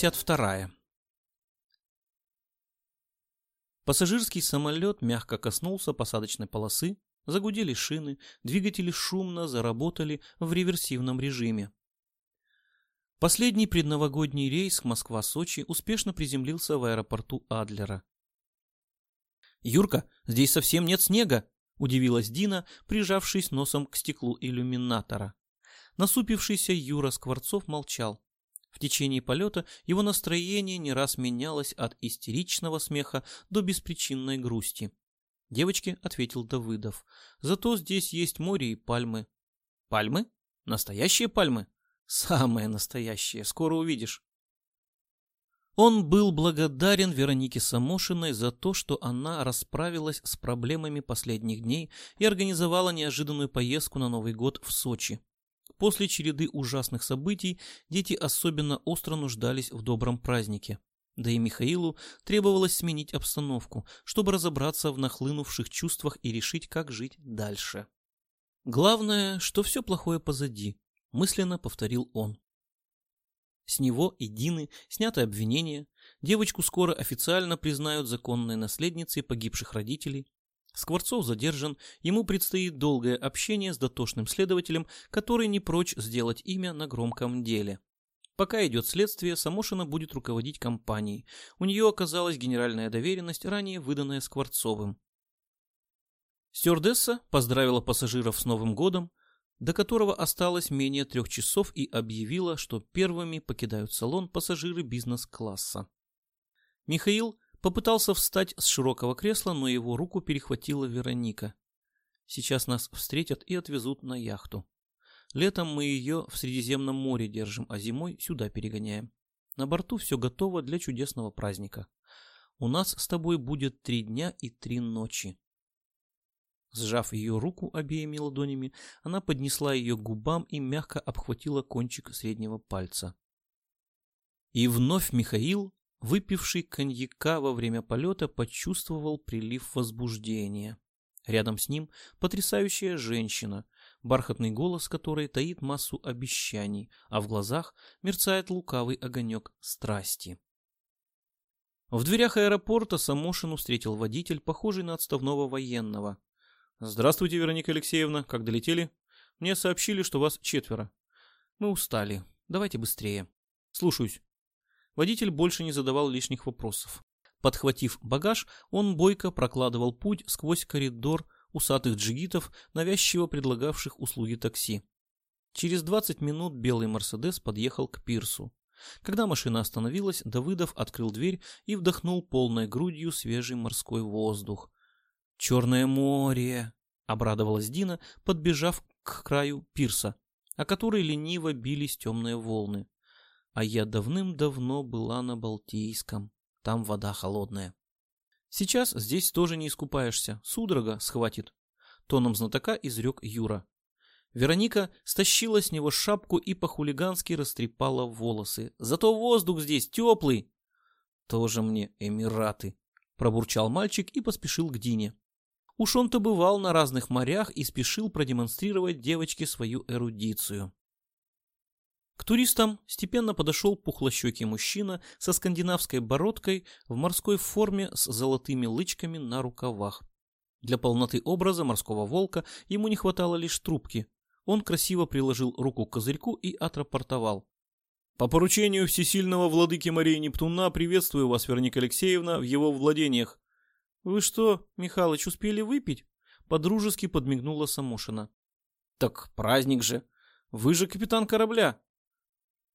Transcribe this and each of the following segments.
Глава 52 Пассажирский самолет мягко коснулся посадочной полосы, загудели шины, двигатели шумно заработали в реверсивном режиме. Последний предновогодний рейс Москва-Сочи успешно приземлился в аэропорту Адлера. «Юрка, здесь совсем нет снега!» – удивилась Дина, прижавшись носом к стеклу иллюминатора. Насупившийся Юра Скворцов молчал. В течение полета его настроение не раз менялось от истеричного смеха до беспричинной грусти. Девочке ответил Давыдов. Зато здесь есть море и пальмы. Пальмы? Настоящие пальмы? Самые настоящие, скоро увидишь. Он был благодарен Веронике Самошиной за то, что она расправилась с проблемами последних дней и организовала неожиданную поездку на Новый год в Сочи. После череды ужасных событий дети особенно остро нуждались в добром празднике. Да и Михаилу требовалось сменить обстановку, чтобы разобраться в нахлынувших чувствах и решить, как жить дальше. Главное, что все плохое позади, мысленно повторил он. С него и Дины сняты обвинения, девочку скоро официально признают законной наследницей погибших родителей. Скворцов задержан, ему предстоит долгое общение с дотошным следователем, который не прочь сделать имя на громком деле. Пока идет следствие, Самошина будет руководить компанией. У нее оказалась генеральная доверенность, ранее выданная Скворцовым. Стюардесса поздравила пассажиров с Новым годом, до которого осталось менее трех часов и объявила, что первыми покидают салон пассажиры бизнес-класса. Михаил попытался встать с широкого кресла, но его руку перехватила Вероника. Сейчас нас встретят и отвезут на яхту. Летом мы ее в Средиземном море держим, а зимой сюда перегоняем. На борту все готово для чудесного праздника. У нас с тобой будет три дня и три ночи. Сжав ее руку обеими ладонями, она поднесла ее к губам и мягко обхватила кончик среднего пальца. И вновь Михаил, выпивший коньяка во время полета, почувствовал прилив возбуждения. Рядом с ним потрясающая женщина, бархатный голос которой таит массу обещаний, а в глазах мерцает лукавый огонек страсти. В дверях аэропорта Самошину встретил водитель, похожий на отставного военного. «Здравствуйте, Вероника Алексеевна. Как долетели? Мне сообщили, что вас четверо. Мы устали. Давайте быстрее. Слушаюсь». Водитель больше не задавал лишних вопросов. Подхватив багаж, он бойко прокладывал путь сквозь коридор усатых джигитов, навязчиво предлагавших услуги такси. Через 20 минут белый Мерседес подъехал к пирсу. Когда машина остановилась, Давыдов открыл дверь и вдохнул полной грудью свежий морской воздух. «Черное море!» — обрадовалась Дина, подбежав к краю пирса, о который лениво бились темные волны. А я давным-давно была на Балтийском. Там вода холодная. Сейчас здесь тоже не искупаешься. Судорога схватит. Тоном знатока изрек Юра. Вероника стащила с него шапку и по-хулигански растрепала волосы. Зато воздух здесь теплый. Тоже мне Эмираты. Пробурчал мальчик и поспешил к Дине. Уж он-то бывал на разных морях и спешил продемонстрировать девочке свою эрудицию. К туристам степенно подошел пухлощекий мужчина со скандинавской бородкой в морской форме с золотыми лычками на рукавах. Для полноты образа морского волка ему не хватало лишь трубки. Он красиво приложил руку к козырьку и отрапортовал. «По поручению всесильного владыки морей Нептуна приветствую вас, Вероника Алексеевна, в его владениях. «Вы что, Михалыч, успели выпить?» Подружески подмигнула Самошина. «Так праздник же! Вы же капитан корабля!»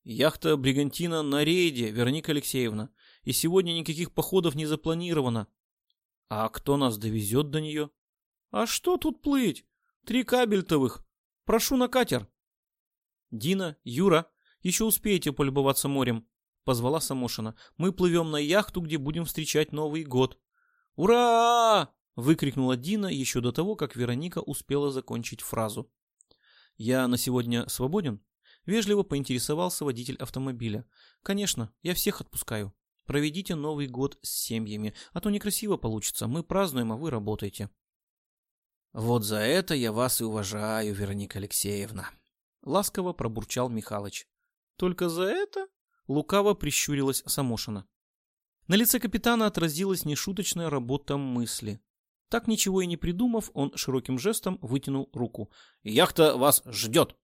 «Яхта «Бригантина» на рейде, Вероника Алексеевна, и сегодня никаких походов не запланировано. А кто нас довезет до нее?» «А что тут плыть? Три кабельтовых. Прошу на катер». «Дина, Юра, еще успеете полюбоваться морем», — позвала Самошина. «Мы плывем на яхту, где будем встречать Новый год». «Ура!» — выкрикнула Дина еще до того, как Вероника успела закончить фразу. «Я на сегодня свободен?» — вежливо поинтересовался водитель автомобиля. «Конечно, я всех отпускаю. Проведите Новый год с семьями, а то некрасиво получится. Мы празднуем, а вы работаете». «Вот за это я вас и уважаю, Вероника Алексеевна», — ласково пробурчал Михалыч. «Только за это?» Лукаво прищурилась Самошина. На лице капитана отразилась нешуточная работа мысли. Так ничего и не придумав, он широким жестом вытянул руку. «Яхта вас ждет!»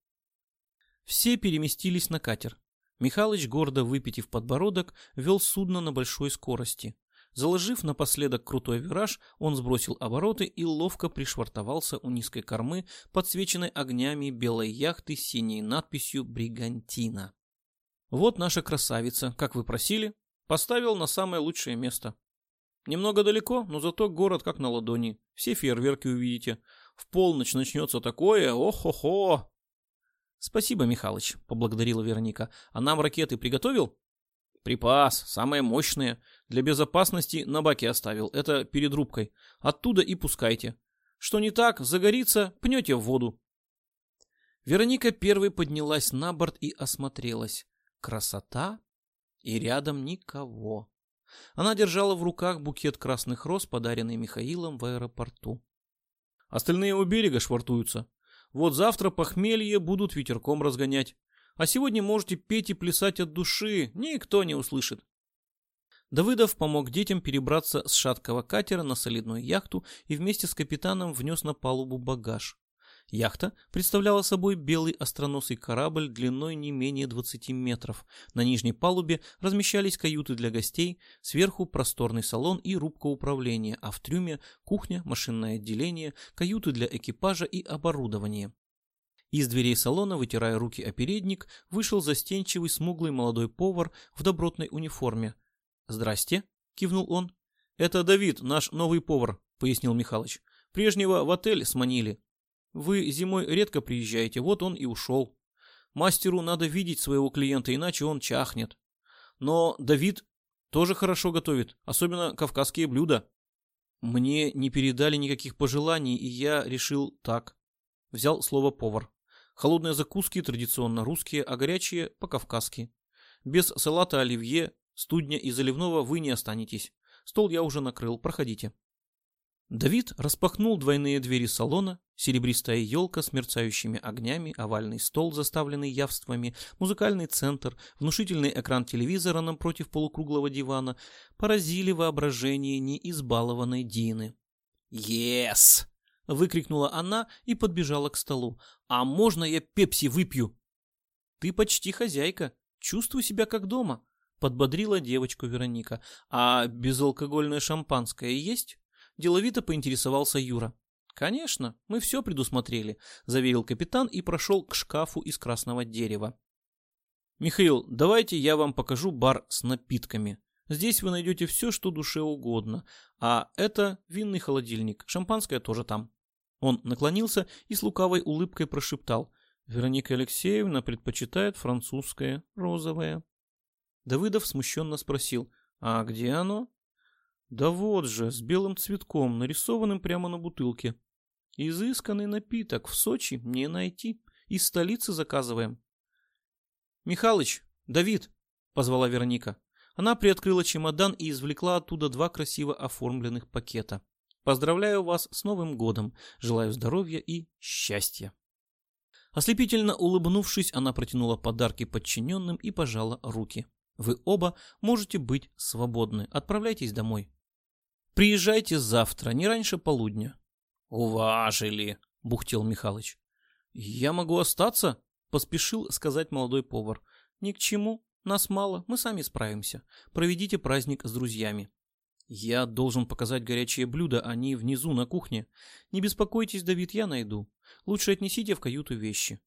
Все переместились на катер. Михалыч, гордо выпитив подбородок, вел судно на большой скорости. Заложив напоследок крутой вираж, он сбросил обороты и ловко пришвартовался у низкой кормы, подсвеченной огнями белой яхты с синей надписью «Бригантина». «Вот наша красавица, как вы просили, поставил на самое лучшее место. Немного далеко, но зато город как на ладони. Все фейерверки увидите. В полночь начнется такое, ох-хо-хо!» «Спасибо, Михалыч», — поблагодарила Вероника. «А нам ракеты приготовил?» «Припас, самые мощные. Для безопасности на баке оставил. Это перед рубкой. Оттуда и пускайте. Что не так, загорится, пнете в воду». Вероника первой поднялась на борт и осмотрелась. Красота и рядом никого. Она держала в руках букет красных роз, подаренный Михаилом в аэропорту. Остальные у берега швартуются. Вот завтра похмелье будут ветерком разгонять. А сегодня можете петь и плясать от души, никто не услышит. Давыдов помог детям перебраться с шаткого катера на солидную яхту и вместе с капитаном внес на палубу багаж. Яхта представляла собой белый остроносый корабль длиной не менее 20 метров. На нижней палубе размещались каюты для гостей, сверху просторный салон и рубка управления, а в трюме кухня, машинное отделение, каюты для экипажа и оборудования. Из дверей салона, вытирая руки о передник, вышел застенчивый смуглый молодой повар в добротной униформе. «Здрасте», — кивнул он. «Это Давид, наш новый повар», — пояснил Михалыч. «Прежнего в отель сманили. Вы зимой редко приезжаете, вот он и ушел. Мастеру надо видеть своего клиента, иначе он чахнет. Но Давид тоже хорошо готовит, особенно кавказские блюда. Мне не передали никаких пожеланий, и я решил так. Взял слово повар. Холодные закуски традиционно русские, а горячие по-кавказски. Без салата оливье, студня и заливного вы не останетесь. Стол я уже накрыл, проходите. Давид распахнул двойные двери салона, серебристая елка с мерцающими огнями, овальный стол, заставленный явствами, музыкальный центр, внушительный экран телевизора напротив полукруглого дивана поразили воображение неизбалованной Дины. «Ес!» — выкрикнула она и подбежала к столу. «А можно я пепси выпью?» «Ты почти хозяйка. Чувствуй себя как дома», — подбодрила девочку Вероника. «А безалкогольное шампанское есть?» Деловито поинтересовался Юра. «Конечно, мы все предусмотрели», — заверил капитан и прошел к шкафу из красного дерева. «Михаил, давайте я вам покажу бар с напитками. Здесь вы найдете все, что душе угодно. А это винный холодильник, шампанское тоже там». Он наклонился и с лукавой улыбкой прошептал. «Вероника Алексеевна предпочитает французское, розовое». Давыдов смущенно спросил. «А где оно?» Да вот же, с белым цветком, нарисованным прямо на бутылке. Изысканный напиток в Сочи не найти. Из столицы заказываем. Михалыч, Давид, позвала Вероника. Она приоткрыла чемодан и извлекла оттуда два красиво оформленных пакета. Поздравляю вас с Новым годом. Желаю здоровья и счастья. Ослепительно улыбнувшись, она протянула подарки подчиненным и пожала руки. Вы оба можете быть свободны. Отправляйтесь домой. Приезжайте завтра, не раньше полудня. Уважили, бухтел Михалыч. Я могу остаться? Поспешил сказать молодой повар. Ни к чему, нас мало, мы сами справимся. Проведите праздник с друзьями. Я должен показать горячие блюда, они внизу на кухне. Не беспокойтесь, Давид, я найду. Лучше отнесите в каюту вещи.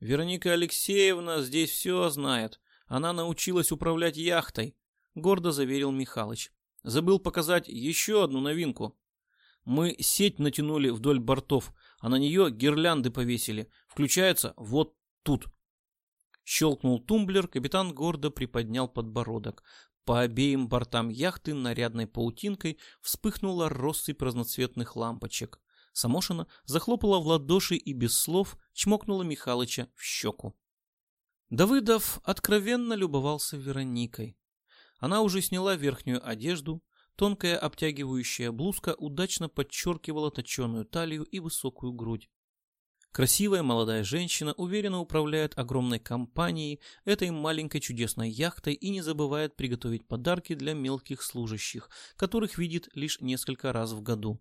Вероника Алексеевна здесь все знает. Она научилась управлять яхтой, гордо заверил Михалыч. Забыл показать еще одну новинку. Мы сеть натянули вдоль бортов, а на нее гирлянды повесили. Включается вот тут. Щелкнул тумблер, капитан гордо приподнял подбородок. По обеим бортам яхты нарядной паутинкой вспыхнула россыпь разноцветных лампочек. Самошина захлопала в ладоши и без слов чмокнула Михалыча в щеку. Давыдов откровенно любовался Вероникой. Она уже сняла верхнюю одежду, тонкая обтягивающая блузка удачно подчеркивала точеную талию и высокую грудь. Красивая молодая женщина уверенно управляет огромной компанией, этой маленькой чудесной яхтой и не забывает приготовить подарки для мелких служащих, которых видит лишь несколько раз в году.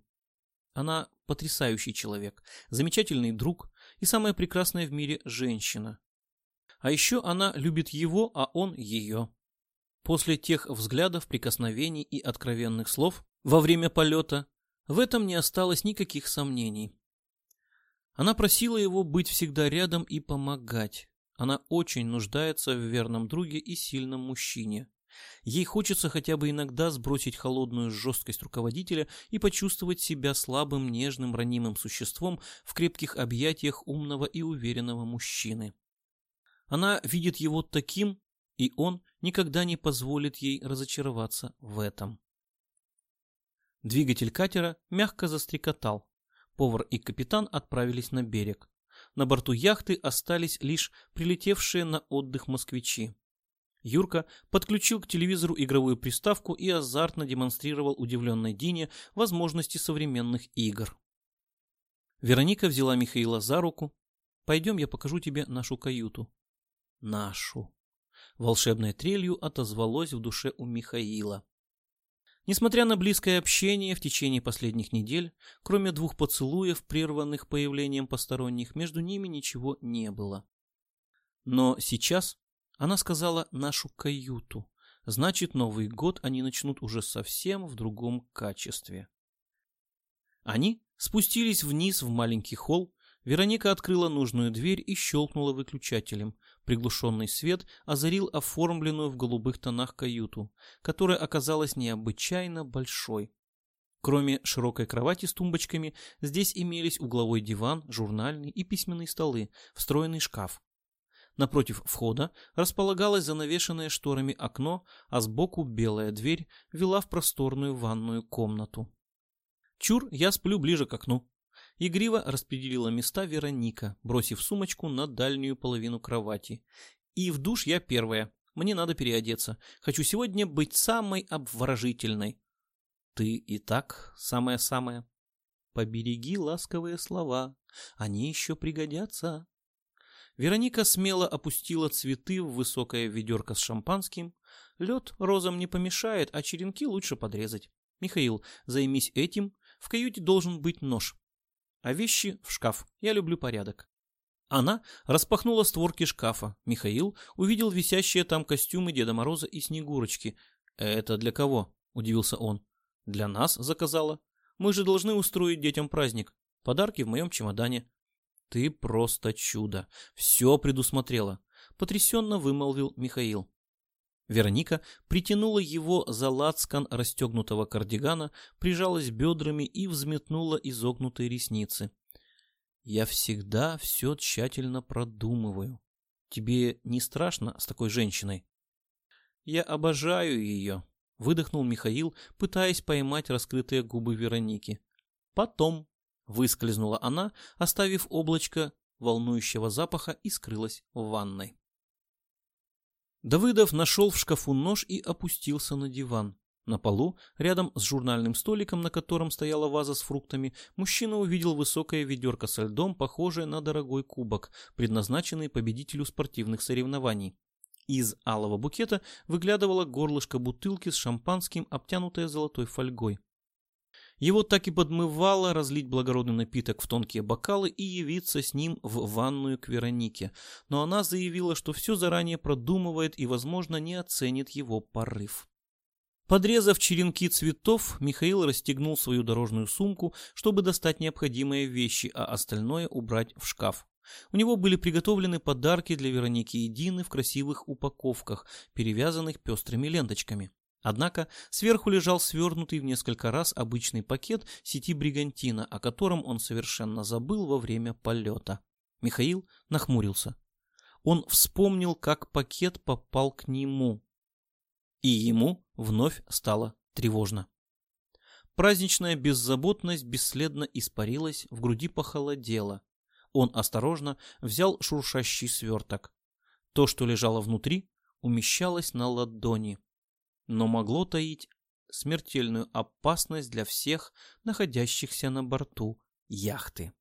Она потрясающий человек, замечательный друг и самая прекрасная в мире женщина. А еще она любит его, а он ее. После тех взглядов, прикосновений и откровенных слов во время полета в этом не осталось никаких сомнений. Она просила его быть всегда рядом и помогать. Она очень нуждается в верном друге и сильном мужчине. Ей хочется хотя бы иногда сбросить холодную жесткость руководителя и почувствовать себя слабым, нежным, ранимым существом в крепких объятиях умного и уверенного мужчины. Она видит его таким, и он никогда не позволит ей разочароваться в этом. Двигатель катера мягко застрекотал. Повар и капитан отправились на берег. На борту яхты остались лишь прилетевшие на отдых москвичи. Юрка подключил к телевизору игровую приставку и азартно демонстрировал удивленной Дине возможности современных игр. Вероника взяла Михаила за руку. «Пойдем, я покажу тебе нашу каюту». «Нашу». Волшебной трелью отозвалось в душе у Михаила. Несмотря на близкое общение в течение последних недель, кроме двух поцелуев, прерванных появлением посторонних, между ними ничего не было. Но сейчас она сказала «нашу каюту», значит, Новый год они начнут уже совсем в другом качестве. Они спустились вниз в маленький холл, Вероника открыла нужную дверь и щелкнула выключателем. Приглушенный свет озарил оформленную в голубых тонах каюту, которая оказалась необычайно большой. Кроме широкой кровати с тумбочками, здесь имелись угловой диван, журнальный и письменные столы, встроенный шкаф. Напротив входа располагалось занавешенное шторами окно, а сбоку белая дверь вела в просторную ванную комнату. «Чур, я сплю ближе к окну», Игриво распределила места Вероника, бросив сумочку на дальнюю половину кровати. И в душ я первая. Мне надо переодеться. Хочу сегодня быть самой обворожительной. Ты и так самая-самая. Побереги ласковые слова. Они еще пригодятся. Вероника смело опустила цветы в высокое ведерко с шампанским. Лед розам не помешает, а черенки лучше подрезать. Михаил, займись этим. В каюте должен быть нож а вещи в шкаф. Я люблю порядок. Она распахнула створки шкафа. Михаил увидел висящие там костюмы Деда Мороза и Снегурочки. «Это для кого?» – удивился он. «Для нас заказала. Мы же должны устроить детям праздник. Подарки в моем чемодане». «Ты просто чудо. Все предусмотрела», – потрясенно вымолвил Михаил. Вероника притянула его за лацкан расстегнутого кардигана, прижалась бедрами и взметнула изогнутые ресницы. «Я всегда все тщательно продумываю. Тебе не страшно с такой женщиной?» «Я обожаю ее», — выдохнул Михаил, пытаясь поймать раскрытые губы Вероники. «Потом», — выскользнула она, оставив облачко волнующего запаха и скрылась в ванной. Давыдов нашел в шкафу нож и опустился на диван. На полу, рядом с журнальным столиком, на котором стояла ваза с фруктами, мужчина увидел высокое ведерко со льдом, похожее на дорогой кубок, предназначенный победителю спортивных соревнований. Из алого букета выглядывало горлышко бутылки с шампанским, обтянутое золотой фольгой. Его так и подмывало разлить благородный напиток в тонкие бокалы и явиться с ним в ванную к Веронике, но она заявила, что все заранее продумывает и, возможно, не оценит его порыв. Подрезав черенки цветов, Михаил расстегнул свою дорожную сумку, чтобы достать необходимые вещи, а остальное убрать в шкаф. У него были приготовлены подарки для Вероники и Дины в красивых упаковках, перевязанных пестрыми ленточками. Однако сверху лежал свернутый в несколько раз обычный пакет сети Бригантина, о котором он совершенно забыл во время полета. Михаил нахмурился. Он вспомнил, как пакет попал к нему. И ему вновь стало тревожно. Праздничная беззаботность бесследно испарилась, в груди похолодело. Он осторожно взял шуршащий сверток. То, что лежало внутри, умещалось на ладони но могло таить смертельную опасность для всех находящихся на борту яхты.